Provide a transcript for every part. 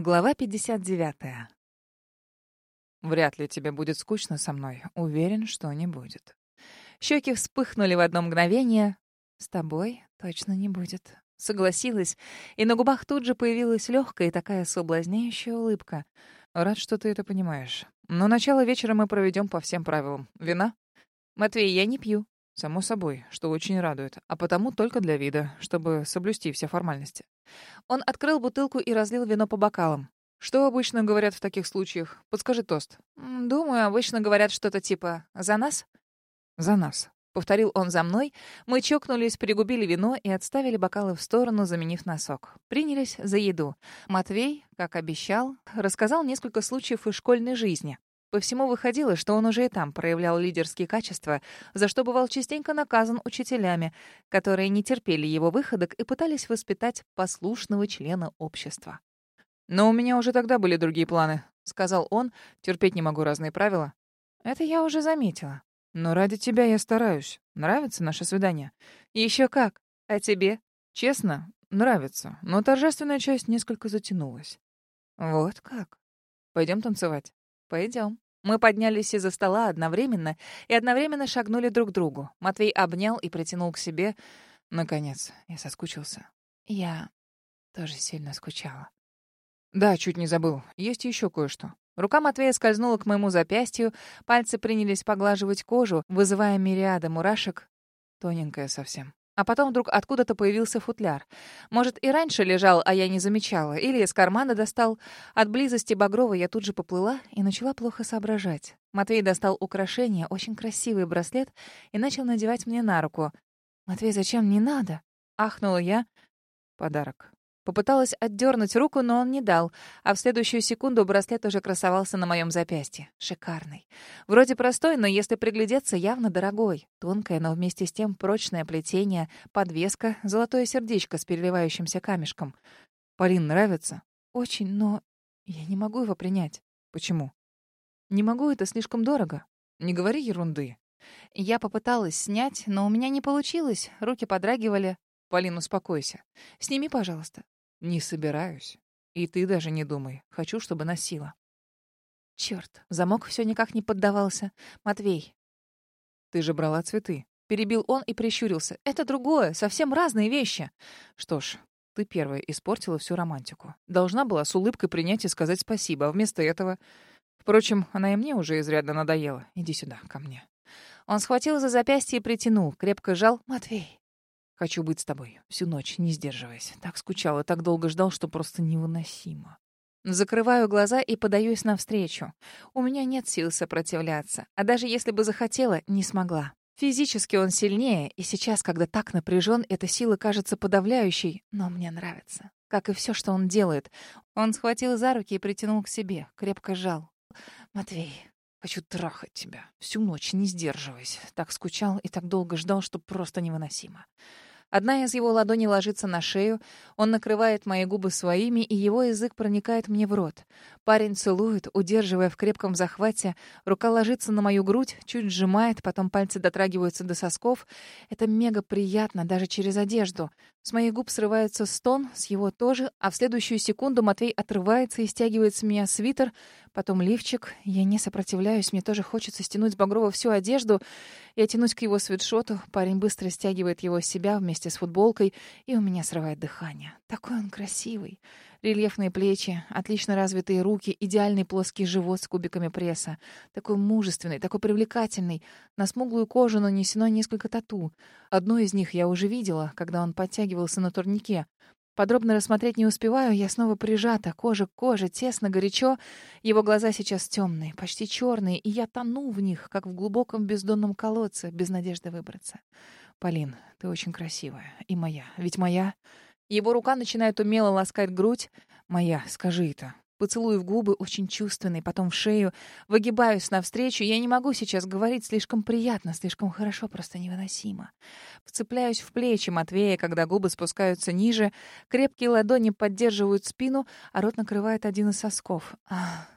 Глава 59. Вряд ли тебе будет скучно со мной. Уверен, что не будет. Щеки вспыхнули в одно мгновение. С тобой точно не будет. Согласилась, и на губах тут же появилась легкая и такая соблазняющая улыбка. Рад, что ты это понимаешь. Но начало вечера мы проведем по всем правилам. Вина? Матвей, я не пью. Само собой, что очень радует. А потому только для вида, чтобы соблюсти все формальности. Он открыл бутылку и разлил вино по бокалам. Что обычно говорят в таких случаях? Подскажи тост. Думаю, обычно говорят что-то типа «за нас?» «За нас», — повторил он за мной. Мы чокнулись, пригубили вино и отставили бокалы в сторону, заменив носок. Принялись за еду. Матвей, как обещал, рассказал несколько случаев из школьной жизни. По всему выходило, что он уже и там проявлял лидерские качества, за что бывал частенько наказан учителями, которые не терпели его выходок и пытались воспитать послушного члена общества. «Но у меня уже тогда были другие планы», — сказал он. «Терпеть не могу разные правила». «Это я уже заметила». «Но ради тебя я стараюсь. Нравится наше свидание?» «Еще как. А тебе?» «Честно, нравится. Но торжественная часть несколько затянулась». «Вот как. Пойдем танцевать». Пойдем. Мы поднялись из-за стола одновременно и одновременно шагнули друг к другу. Матвей обнял и притянул к себе. Наконец, я соскучился. Я тоже сильно скучала. Да, чуть не забыл. Есть еще кое-что. Рука Матвея скользнула к моему запястью, пальцы принялись поглаживать кожу, вызывая мириады мурашек. Тоненькая совсем. А потом вдруг откуда-то появился футляр. Может, и раньше лежал, а я не замечала. Или из кармана достал. От близости Багрова я тут же поплыла и начала плохо соображать. Матвей достал украшение, очень красивый браслет, и начал надевать мне на руку. «Матвей, зачем? Не надо!» — ахнула я. «Подарок», Попыталась отдернуть руку, но он не дал, а в следующую секунду браслет уже красовался на моем запястье. Шикарный. Вроде простой, но если приглядеться, явно дорогой. Тонкое, но вместе с тем прочное плетение, подвеска, золотое сердечко с переливающимся камешком. Полин нравится? Очень, но я не могу его принять. Почему? Не могу, это слишком дорого. Не говори ерунды. Я попыталась снять, но у меня не получилось. Руки подрагивали. Полин, успокойся. Сними, пожалуйста. Не собираюсь. И ты даже не думай. Хочу, чтобы носила. Черт, замок все никак не поддавался. Матвей. Ты же брала цветы. Перебил он и прищурился. Это другое, совсем разные вещи. Что ж, ты первая испортила всю романтику. Должна была с улыбкой принять и сказать спасибо, а вместо этого... Впрочем, она и мне уже изрядно надоела. Иди сюда, ко мне. Он схватил за запястье и притянул, крепко жал. «Матвей, Хочу быть с тобой всю ночь, не сдерживаясь. Так скучал и так долго ждал, что просто невыносимо. Закрываю глаза и подаюсь навстречу. У меня нет сил сопротивляться, а даже если бы захотела, не смогла. Физически он сильнее, и сейчас, когда так напряжен, эта сила кажется подавляющей, но мне нравится. Как и все, что он делает. Он схватил за руки и притянул к себе, крепко сжал. «Матвей, хочу трахать тебя. Всю ночь, не сдерживаясь. Так скучал и так долго ждал, что просто невыносимо». Одна из его ладоней ложится на шею, он накрывает мои губы своими, и его язык проникает мне в рот. Парень целует, удерживая в крепком захвате, рука ложится на мою грудь, чуть сжимает, потом пальцы дотрагиваются до сосков. Это мега приятно, даже через одежду. С моих губ срывается стон, с его тоже, а в следующую секунду Матвей отрывается и стягивает с меня свитер, потом лифчик. Я не сопротивляюсь, мне тоже хочется стянуть с Багрова всю одежду. Я тянусь к его свитшоту, парень быстро стягивает его с себя вместе с футболкой, и у меня срывает дыхание. Такой он красивый. Рельефные плечи, отлично развитые руки, идеальный плоский живот с кубиками пресса. Такой мужественный, такой привлекательный. На смуглую кожу нанесено несколько тату. Одно из них я уже видела, когда он подтягивался на турнике. Подробно рассмотреть не успеваю, я снова прижата, кожа к коже, тесно, горячо. Его глаза сейчас темные, почти черные, и я тону в них, как в глубоком бездонном колодце, без надежды выбраться. Полин, ты очень красивая. И моя. Ведь моя... Его рука начинает умело ласкать грудь. Моя, скажи это. Поцелуй в губы, очень чувственный, потом в шею. Выгибаюсь навстречу. Я не могу сейчас говорить слишком приятно, слишком хорошо, просто невыносимо. Вцепляюсь в плечи Матвея, когда губы спускаются ниже. Крепкие ладони поддерживают спину, а рот накрывает один из сосков. Ах.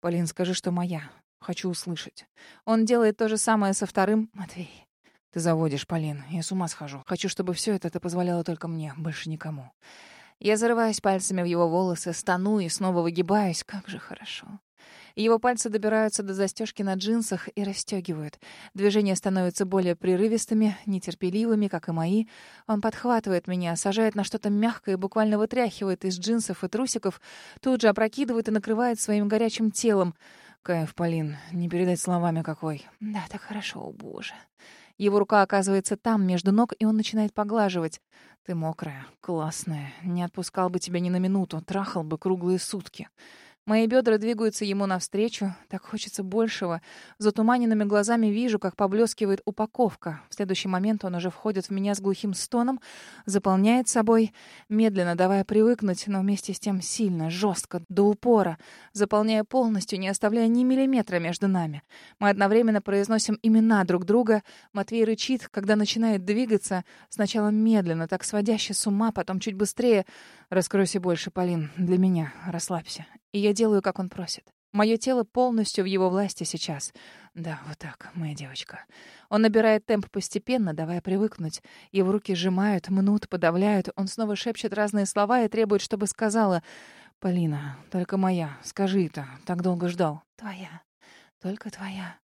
Полин, скажи, что моя. Хочу услышать. Он делает то же самое со вторым. Матвей. Ты заводишь, Полин. Я с ума схожу. Хочу, чтобы все это ты позволяло только мне, больше никому. Я зарываюсь пальцами в его волосы, стану и снова выгибаюсь. Как же хорошо. Его пальцы добираются до застежки на джинсах и расстегивают. Движения становятся более прерывистыми, нетерпеливыми, как и мои. Он подхватывает меня, сажает на что-то мягкое и буквально вытряхивает из джинсов и трусиков, тут же опрокидывает и накрывает своим горячим телом. Кайф, Полин, не передать словами какой. Да, так хорошо, о боже. Его рука оказывается там, между ног, и он начинает поглаживать. Ты мокрая, классная. Не отпускал бы тебя ни на минуту, трахал бы круглые сутки. Мои бедра двигаются ему навстречу. Так хочется большего. Затуманенными глазами вижу, как поблескивает упаковка. В следующий момент он уже входит в меня с глухим стоном, заполняет собой, медленно давая привыкнуть, но вместе с тем сильно, жестко, до упора, заполняя полностью, не оставляя ни миллиметра между нами. Мы одновременно произносим имена друг друга. Матвей рычит, когда начинает двигаться, сначала медленно, так сводяще с ума, потом чуть быстрее. «Раскройся больше, Полин, для меня. Расслабься. И я делаю, как он просит. Мое тело полностью в его власти сейчас. Да, вот так, моя девочка. Он набирает темп постепенно, давая привыкнуть. Его руки сжимают, мнут, подавляют. Он снова шепчет разные слова и требует, чтобы сказала «Полина, только моя, скажи это, так долго ждал». «Твоя, только твоя».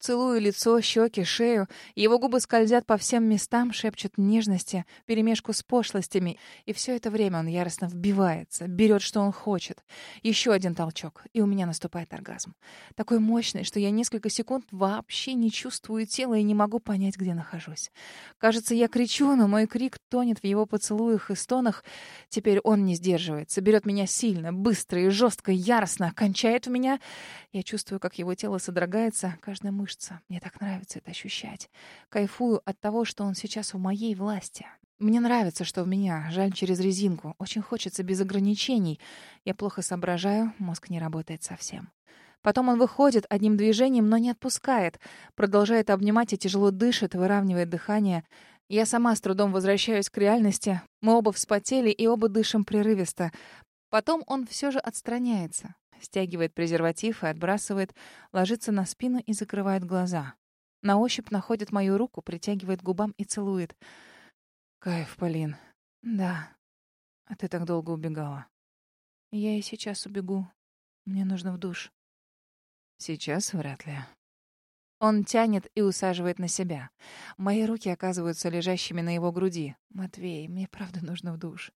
Целую лицо, щеки, шею. Его губы скользят по всем местам, шепчут нежности, перемешку с пошлостями. И все это время он яростно вбивается, берет, что он хочет. Еще один толчок, и у меня наступает оргазм. Такой мощный, что я несколько секунд вообще не чувствую тела и не могу понять, где нахожусь. Кажется, я кричу, но мой крик тонет в его поцелуях и стонах. Теперь он не сдерживается, берет меня сильно, быстро и жестко, яростно, кончает в меня. Я чувствую, как его тело содрогается, каждая мышца мышца. Мне так нравится это ощущать. Кайфую от того, что он сейчас в моей власти. Мне нравится, что в меня, жаль через резинку. Очень хочется без ограничений. Я плохо соображаю, мозг не работает совсем. Потом он выходит одним движением, но не отпускает. Продолжает обнимать и тяжело дышит, выравнивает дыхание. Я сама с трудом возвращаюсь к реальности. Мы оба вспотели и оба дышим прерывисто. Потом он все же отстраняется стягивает презерватив и отбрасывает, ложится на спину и закрывает глаза. На ощупь находит мою руку, притягивает губам и целует. «Кайф, Полин». «Да. А ты так долго убегала». «Я и сейчас убегу. Мне нужно в душ». «Сейчас вряд ли». Он тянет и усаживает на себя. Мои руки оказываются лежащими на его груди. «Матвей, мне правда нужно в душ».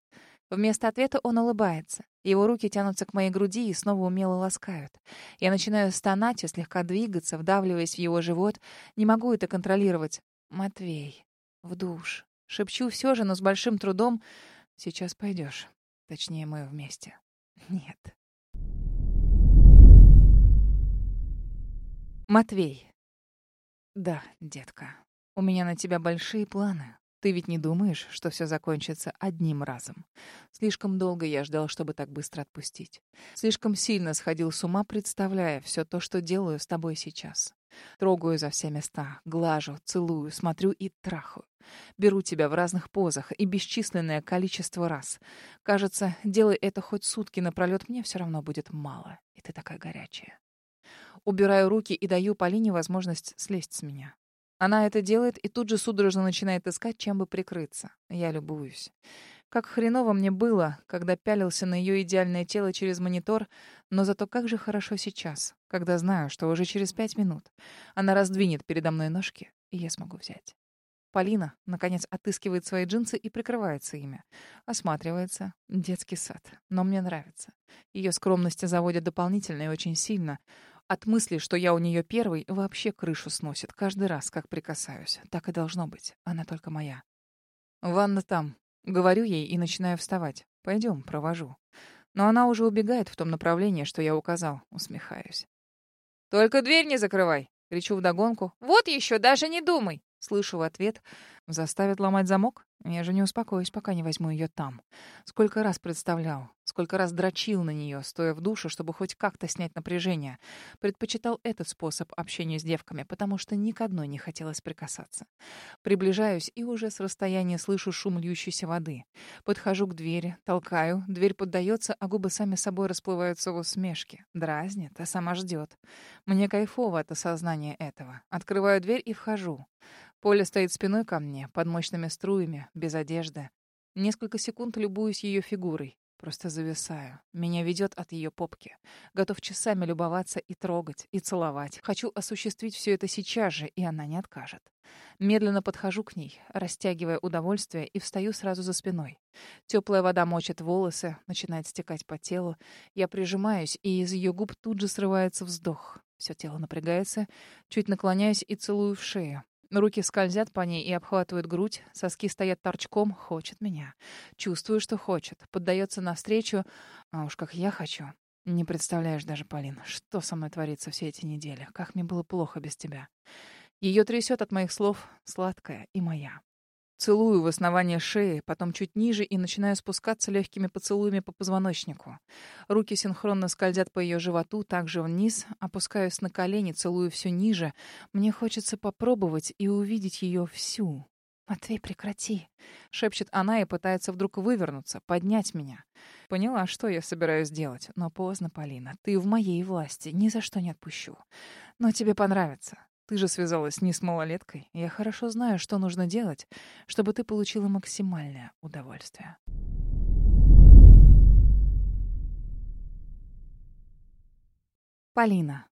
Вместо ответа он улыбается. Его руки тянутся к моей груди и снова умело ласкают. Я начинаю стонать и слегка двигаться, вдавливаясь в его живот. Не могу это контролировать. «Матвей, в душ». Шепчу все же, но с большим трудом. «Сейчас пойдешь. Точнее, мы вместе». «Нет». Матвей. «Да, детка, у меня на тебя большие планы. Ты ведь не думаешь, что все закончится одним разом? Слишком долго я ждал, чтобы так быстро отпустить. Слишком сильно сходил с ума, представляя все то, что делаю с тобой сейчас. Трогаю за все места, глажу, целую, смотрю и трахаю. Беру тебя в разных позах и бесчисленное количество раз. Кажется, делай это хоть сутки напролет, мне все равно будет мало. И ты такая горячая. Убираю руки и даю Полине возможность слезть с меня. Она это делает и тут же судорожно начинает искать, чем бы прикрыться. Я любуюсь. Как хреново мне было, когда пялился на ее идеальное тело через монитор, но зато как же хорошо сейчас, когда знаю, что уже через пять минут она раздвинет передо мной ножки, и я смогу взять. Полина, наконец, отыскивает свои джинсы и прикрывается ими. Осматривается. Детский сад. Но мне нравится. Ее скромность заводит дополнительно и очень сильно. От мысли, что я у нее первый, вообще крышу сносит каждый раз, как прикасаюсь. Так и должно быть. Она только моя. «Ванна там». Говорю ей и начинаю вставать. «Пойдем, провожу». Но она уже убегает в том направлении, что я указал. Усмехаюсь. «Только дверь не закрывай!» Кричу вдогонку. «Вот еще, даже не думай!» Слышу в ответ. «Заставит ломать замок? Я же не успокоюсь, пока не возьму ее там. Сколько раз представлял, сколько раз дрочил на нее, стоя в душе, чтобы хоть как-то снять напряжение. Предпочитал этот способ общения с девками, потому что ни к одной не хотелось прикасаться. Приближаюсь и уже с расстояния слышу шум льющейся воды. Подхожу к двери, толкаю, дверь поддается, а губы сами собой расплываются в усмешке. Дразнит, а сама ждет. Мне кайфово от осознания этого. Открываю дверь и вхожу. Поля стоит спиной ко мне, под мощными струями, без одежды. Несколько секунд любуюсь ее фигурой. Просто зависаю. Меня ведет от ее попки. Готов часами любоваться и трогать, и целовать. Хочу осуществить все это сейчас же, и она не откажет. Медленно подхожу к ней, растягивая удовольствие, и встаю сразу за спиной. Теплая вода мочит волосы, начинает стекать по телу. Я прижимаюсь, и из ее губ тут же срывается вздох. Все тело напрягается, чуть наклоняюсь и целую в шею. Руки скользят по ней и обхватывают грудь, соски стоят торчком, хочет меня. Чувствую, что хочет, поддается навстречу, а уж как я хочу. Не представляешь даже, Полин, что со мной творится все эти недели, как мне было плохо без тебя. Ее трясет от моих слов, сладкая и моя. Целую в основание шеи, потом чуть ниже и начинаю спускаться легкими поцелуями по позвоночнику. Руки синхронно скользят по ее животу, также вниз, опускаюсь на колени, целую все ниже. Мне хочется попробовать и увидеть ее всю. «Матвей, прекрати!» — шепчет она и пытается вдруг вывернуться, поднять меня. Поняла, что я собираюсь делать, но поздно, Полина. Ты в моей власти, ни за что не отпущу. Но тебе понравится. Ты же связалась не с малолеткой. Я хорошо знаю, что нужно делать, чтобы ты получила максимальное удовольствие. Полина.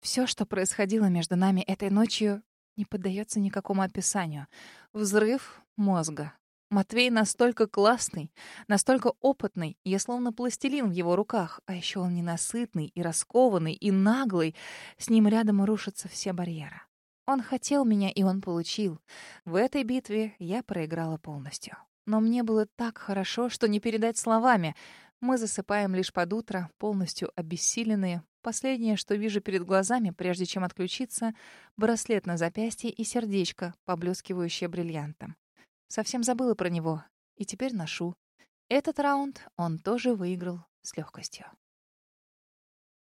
Все, что происходило между нами этой ночью, не поддается никакому описанию. Взрыв мозга, Матвей настолько классный, настолько опытный, я словно пластилин в его руках, а еще он ненасытный и раскованный, и наглый. С ним рядом рушатся все барьеры. Он хотел меня, и он получил. В этой битве я проиграла полностью. Но мне было так хорошо, что не передать словами. Мы засыпаем лишь под утро, полностью обессиленные. Последнее, что вижу перед глазами, прежде чем отключиться, браслет на запястье и сердечко, поблескивающее бриллиантом. Совсем забыла про него. И теперь ношу. Этот раунд он тоже выиграл с легкостью.